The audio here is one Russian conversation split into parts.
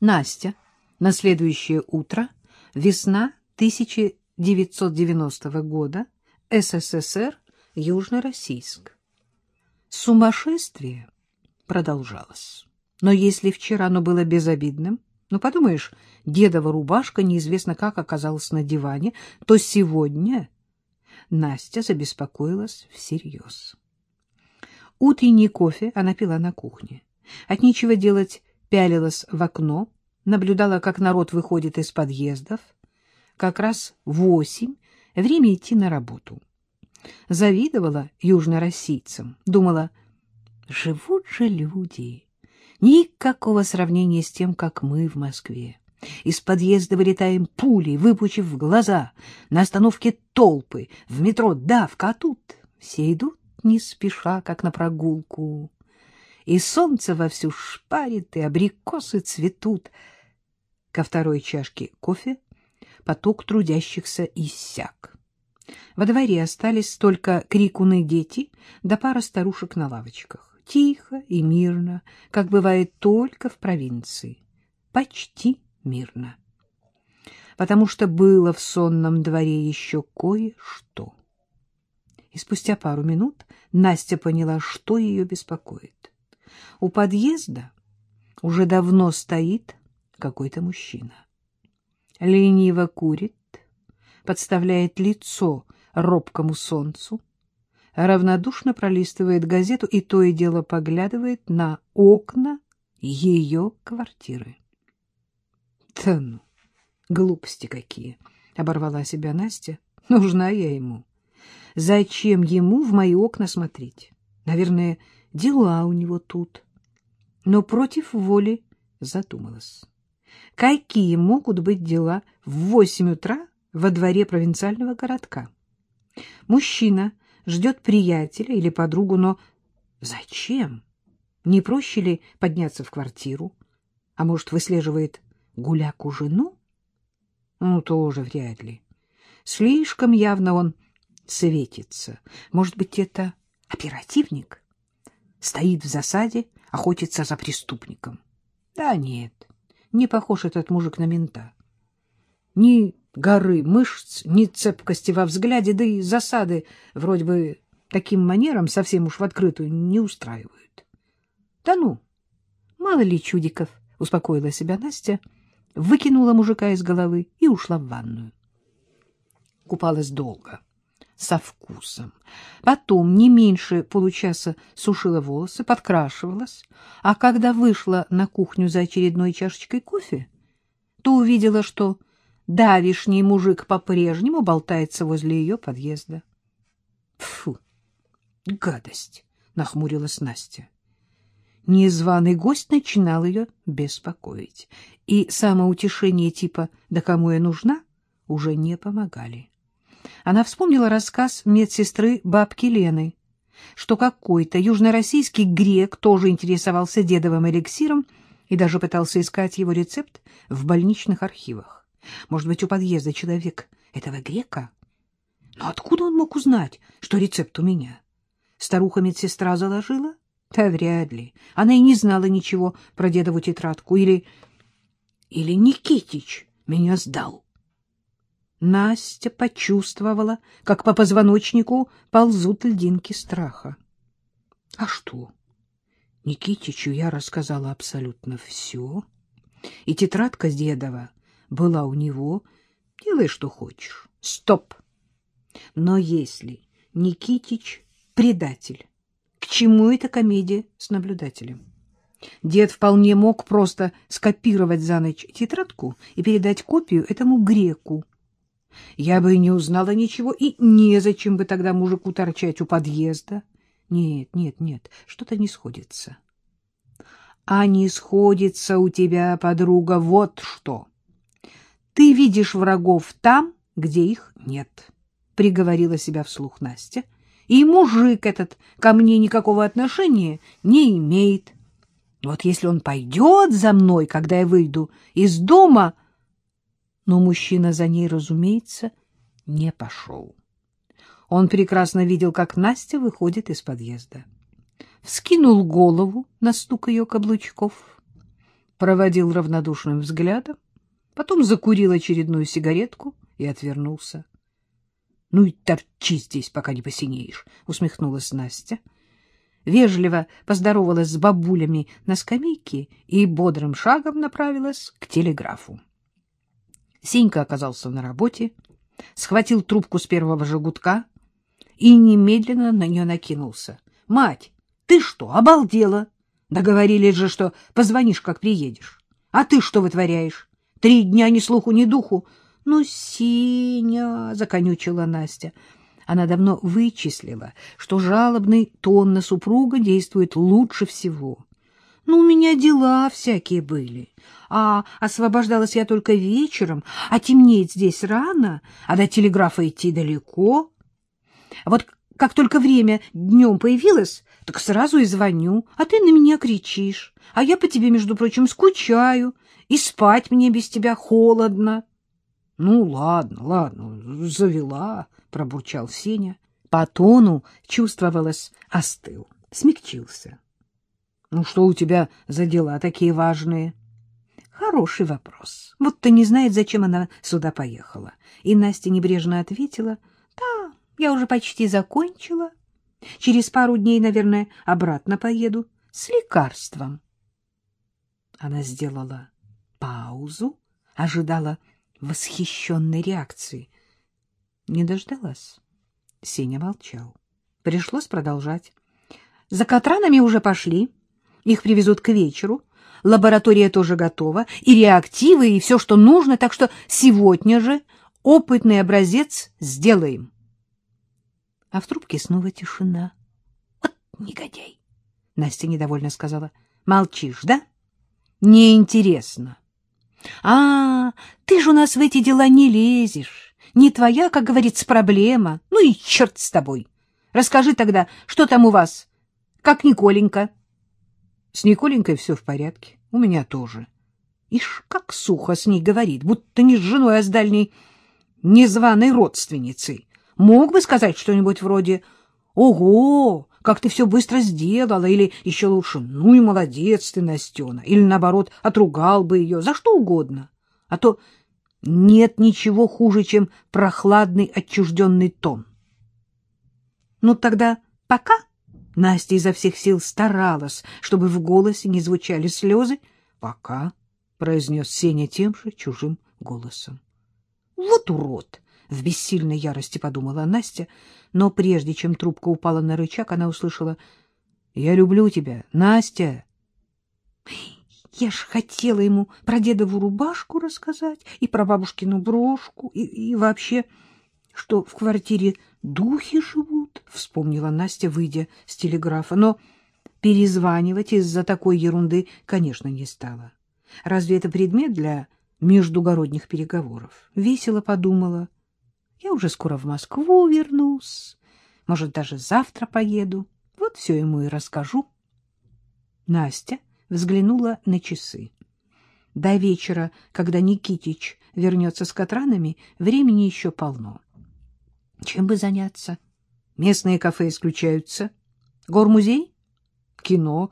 Настя. На следующее утро. Весна 1990 года. СССР. Южно-Российск. Сумасшествие продолжалось. Но если вчера оно было безобидным, ну, подумаешь, дедова рубашка неизвестно как оказалась на диване, то сегодня Настя забеспокоилась всерьез. Утренний кофе она пила на кухне. От нечего делать пялилась в окно, наблюдала, как народ выходит из подъездов. Как раз восемь, время идти на работу. Завидовала южнороссийцам, думала, живут же люди. Никакого сравнения с тем, как мы в Москве. Из подъезда вылетаем пули, выпучив глаза. На остановке толпы, в метро давка, а тут все идут не спеша, как на прогулку. И солнце вовсю шпарит, и абрикосы цветут. Ко второй чашке кофе поток трудящихся иссяк. Во дворе остались только крикуны дети да пара старушек на лавочках. Тихо и мирно, как бывает только в провинции. Почти мирно. Потому что было в сонном дворе еще кое-что. И спустя пару минут Настя поняла, что ее беспокоит. У подъезда уже давно стоит какой-то мужчина. Лениво курит, подставляет лицо робкому солнцу, равнодушно пролистывает газету и то и дело поглядывает на окна ее квартиры. — Да ну, глупости какие! — оборвала себя Настя. — Нужна я ему. Зачем ему в мои окна смотреть? Наверное, дела у него тут. Но против воли задумалась. Какие могут быть дела в восемь утра во дворе провинциального городка? Мужчина ждет приятеля или подругу, но зачем? Не проще ли подняться в квартиру? А может, выслеживает гуляку жену? Ну, тоже вряд ли. Слишком явно он светится. Может быть, это оперативник? Стоит в засаде, охотится за преступником. Да нет, не похож этот мужик на мента. Ни горы мышц, ни цепкости во взгляде, да и засады вроде бы таким манером совсем уж в открытую не устраивают. Да ну, мало ли чудиков, успокоила себя Настя, выкинула мужика из головы и ушла в ванную. Купалась долго со вкусом. Потом не меньше получаса сушила волосы, подкрашивалась, а когда вышла на кухню за очередной чашечкой кофе, то увидела, что давишний мужик по-прежнему болтается возле ее подъезда. — Фу, гадость! — нахмурилась Настя. Незваный гость начинал ее беспокоить, и самоутешение типа «да кому я нужна» уже не помогали. Она вспомнила рассказ медсестры бабки Лены, что какой-то южнороссийский грек тоже интересовался дедовым эликсиром и даже пытался искать его рецепт в больничных архивах. Может быть, у подъезда человек этого грека? Но откуда он мог узнать, что рецепт у меня? Старуха-медсестра заложила? Да вряд ли. Она и не знала ничего про дедову тетрадку. Или... Или Никитич меня сдал. Настя почувствовала, как по позвоночнику ползут льдинки страха. А что? Никитичу я рассказала абсолютно все. И тетрадка Дедова была у него. Делай, что хочешь. Стоп! Но если Никитич предатель, к чему эта комедия с наблюдателем? Дед вполне мог просто скопировать за ночь тетрадку и передать копию этому греку, я бы и не узнала ничего, и незачем бы тогда мужику торчать у подъезда. Нет, нет, нет, что-то не сходится. А не сходится у тебя, подруга, вот что. Ты видишь врагов там, где их нет, — приговорила себя вслух Настя. И мужик этот ко мне никакого отношения не имеет. Вот если он пойдет за мной, когда я выйду из дома но мужчина за ней, разумеется, не пошел. Он прекрасно видел, как Настя выходит из подъезда. Вскинул голову на стук ее каблучков. проводил равнодушным взглядом, потом закурил очередную сигаретку и отвернулся. — Ну и торчи здесь, пока не посинеешь, — усмехнулась Настя. Вежливо поздоровалась с бабулями на скамейке и бодрым шагом направилась к телеграфу. Сенька оказался на работе, схватил трубку с первого же и немедленно на нее накинулся. — Мать, ты что, обалдела? Договорились же, что позвонишь, как приедешь. А ты что вытворяешь? Три дня ни слуху, ни духу. Ну, Синя, — законючила Настя. Она давно вычислила, что жалобный тон на супруга действует лучше всего. Ну, у меня дела всякие были. А освобождалась я только вечером, а темнеет здесь рано, а до телеграфа идти далеко. Вот как только время днем появилось, так сразу и звоню, а ты на меня кричишь. А я по тебе, между прочим, скучаю, и спать мне без тебя холодно. — Ну, ладно, ладно, завела, — пробурчал Сеня. По тону чувствовалось, остыл, смягчился. — Ну, что у тебя за дела такие важные? — Хороший вопрос. Вот-то не знает, зачем она сюда поехала. И Настя небрежно ответила, — Да, я уже почти закончила. Через пару дней, наверное, обратно поеду с лекарством. Она сделала паузу, ожидала восхищенной реакции. Не дождалась. Сеня молчал. Пришлось продолжать. За Катранами уже пошли. Их привезут к вечеру. Лаборатория тоже готова. И реактивы, и все, что нужно. Так что сегодня же опытный образец сделаем. А в трубке снова тишина. Вот негодяй. Настя недовольно сказала. Молчишь, да? Неинтересно. А, ты же у нас в эти дела не лезешь. Не твоя, как говорится, проблема. Ну и черт с тобой. Расскажи тогда, что там у вас? Как Николенька? С Николенькой все в порядке. У меня тоже. Ишь, как сухо с ней говорит, будто не с женой, а с дальней незваной родственницей. Мог бы сказать что-нибудь вроде «Ого, как ты все быстро сделала», или еще лучше «Ну и молодец ты, Настена», или наоборот «Отругал бы ее», за что угодно. А то нет ничего хуже, чем прохладный отчужденный тон. Ну тогда пока Настя изо всех сил старалась, чтобы в голосе не звучали слезы. «Пока», — произнес Сеня тем же чужим голосом. «Вот урод!» — в бессильной ярости подумала Настя, но прежде чем трубка упала на рычаг, она услышала «Я люблю тебя, Настя!» Я ж хотела ему про дедову рубашку рассказать, и про бабушкину брошку, и, и вообще, что в квартире духи живут, — вспомнила Настя, выйдя с телеграфа. Но перезванивать из-за такой ерунды, конечно, не стала. Разве это предмет для междугородних переговоров? Весело подумала. Я уже скоро в Москву вернусь, может, даже завтра поеду. Вот все ему и расскажу. Настя взглянула на часы. До вечера, когда Никитич вернется с Катранами, времени еще полно. Чем бы заняться? Местные кафе исключаются. Гормузей? Кино?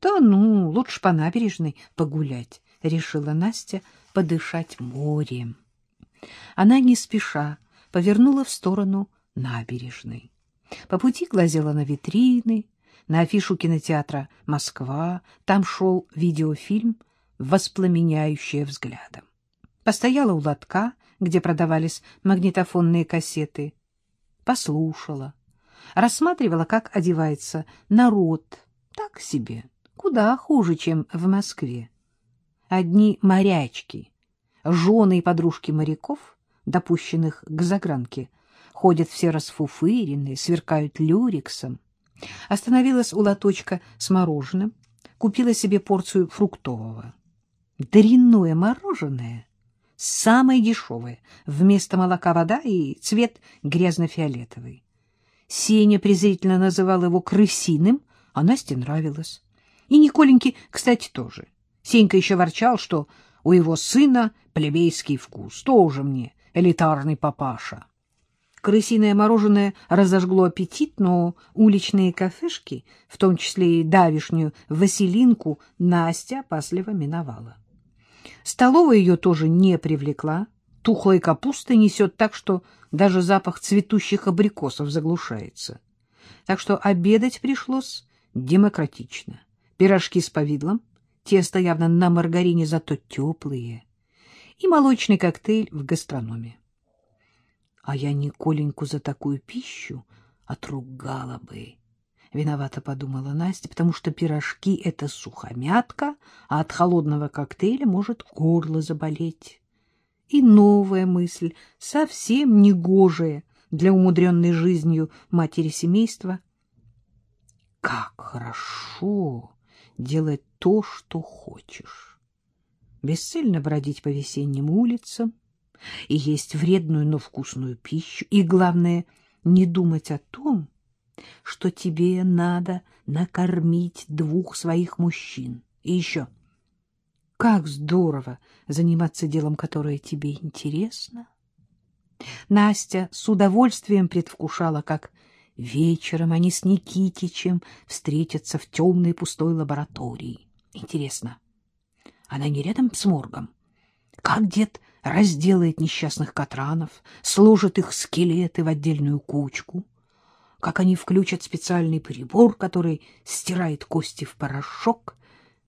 Да ну, лучше по набережной погулять, — решила Настя подышать морем. Она не спеша повернула в сторону набережной. По пути глазела на витрины, на афишу кинотеатра «Москва». Там шел видеофильм «Воспламеняющее взглядом». Постояла у лотка, где продавались магнитофонные кассеты. Послушала. Рассматривала, как одевается народ. Так себе. Куда хуже, чем в Москве. Одни морячки, жены и подружки моряков, допущенных к загранке, ходят все расфуфыренные, сверкают люрексом. Остановилась у лоточка с мороженым, купила себе порцию фруктового. Дрянное мороженое, самое дешевое, вместо молока вода и цвет грязно-фиолетовый. Сеня презрительно называл его крысиным, а Насте нравилось. И Николеньке, кстати, тоже. Сенька еще ворчал, что у его сына плебейский вкус, тоже мне элитарный папаша. Крысиное мороженое разожгло аппетит, но уличные кафешки, в том числе и давишнюю Василинку, Настя опасливо миновала. Столовая ее тоже не привлекла. Тухлой капусты несет так, что даже запах цветущих абрикосов заглушается. Так что обедать пришлось демократично. Пирожки с повидлом, тесто явно на маргарине, зато теплые, и молочный коктейль в гастрономе. А я Николеньку за такую пищу отругала бы. Виновато подумала Настя, потому что пирожки — это сухомятка, а от холодного коктейля может горло заболеть. И новая мысль, совсем негожая для умудренной жизнью матери семейства. Как хорошо делать то, что хочешь. Бесцельно бродить по весенним улицам, и есть вредную, но вкусную пищу, и, главное, не думать о том, что тебе надо накормить двух своих мужчин. И еще, как здорово заниматься делом, которое тебе интересно. Настя с удовольствием предвкушала, как вечером они с Никитичем встретятся в темной пустой лаборатории. Интересно, она не рядом с моргом? Как дед разделает несчастных катранов, сложит их скелеты в отдельную кучку, как они включат специальный прибор, который стирает кости в порошок,